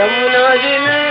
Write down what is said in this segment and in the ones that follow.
यमुना जी में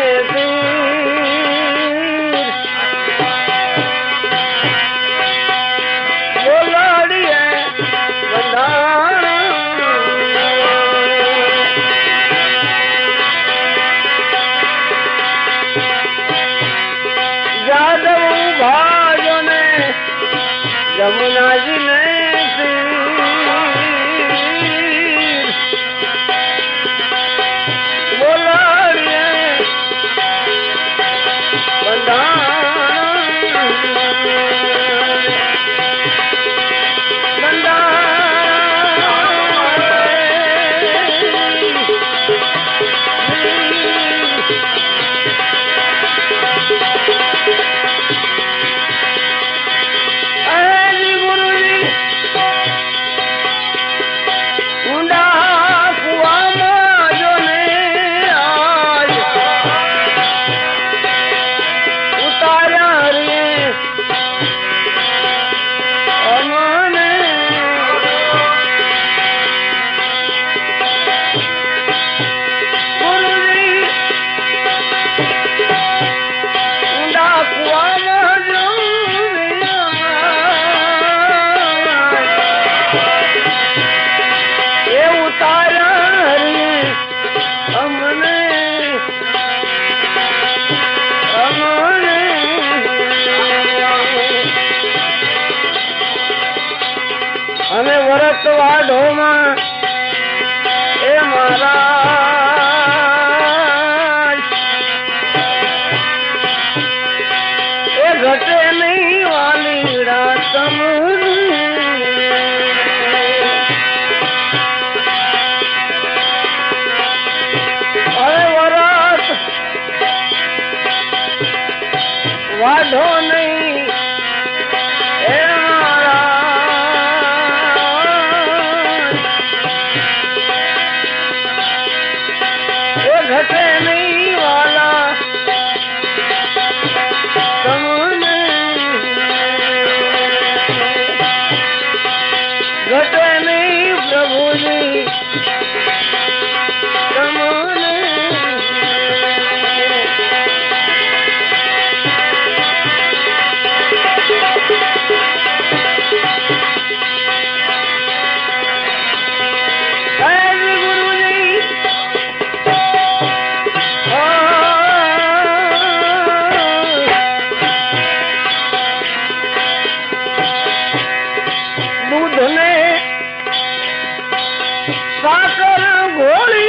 हमें व्रत वा ढोमा। Holy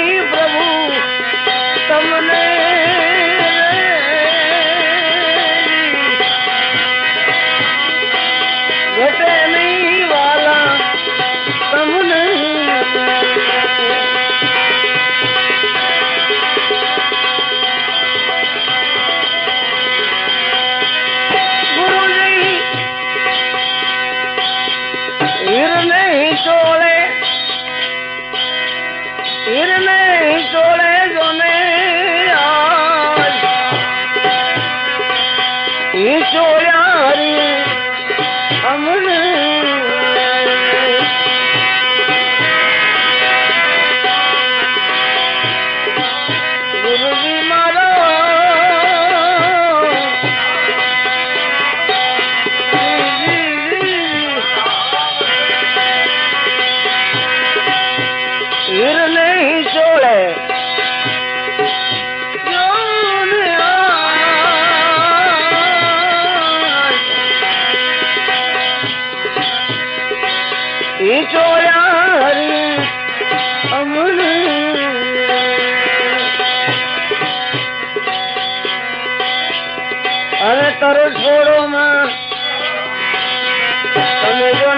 अरे માં તમે જો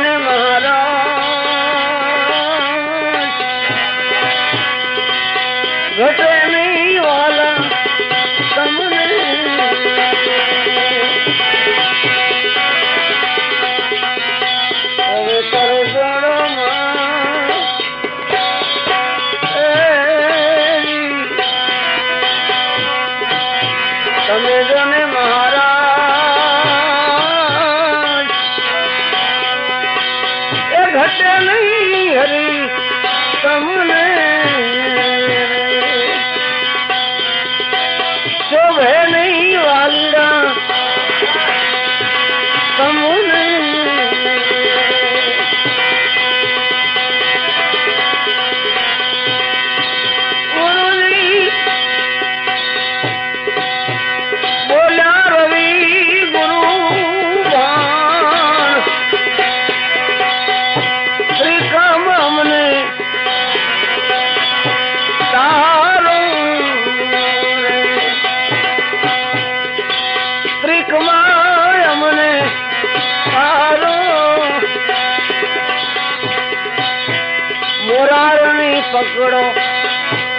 पकड़ो।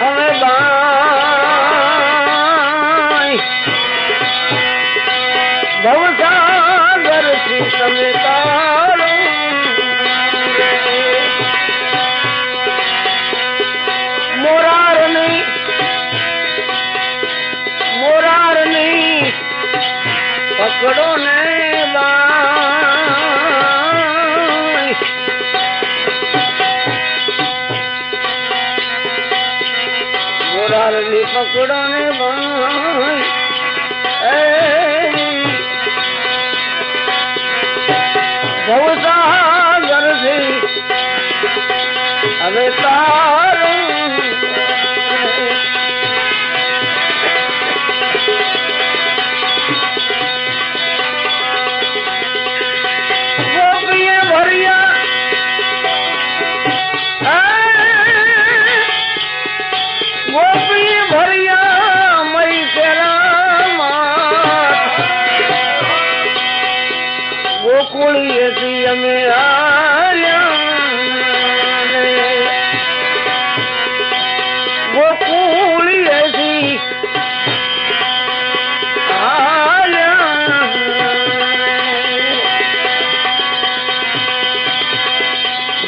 हमें बाई। મોરારની પકડો ને બાઈ એ ભવસાગરથી હવે તારું जमुना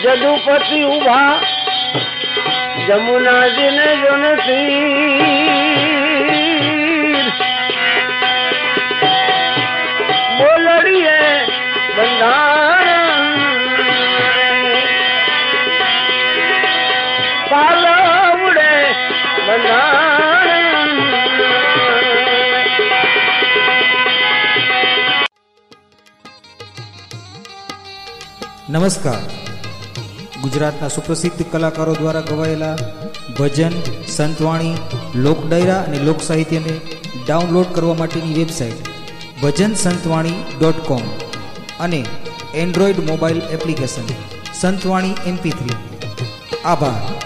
जदू पसी उमुना दिन जो थी નમસ્કાર. ગુજરાતના સુપ્રસિદ્ધ કલાકારો દ્વારા ગવાયેલા ભજન, સંતવાણી, લોકડાયરા અને લોક સાહિત્યને ડાઉનલોડ કરવા માટેની વેબસાઇટ ભજન સંતવાણી ડોટ કોમ. અને Android mobile application. Santvani MP three. આભાર.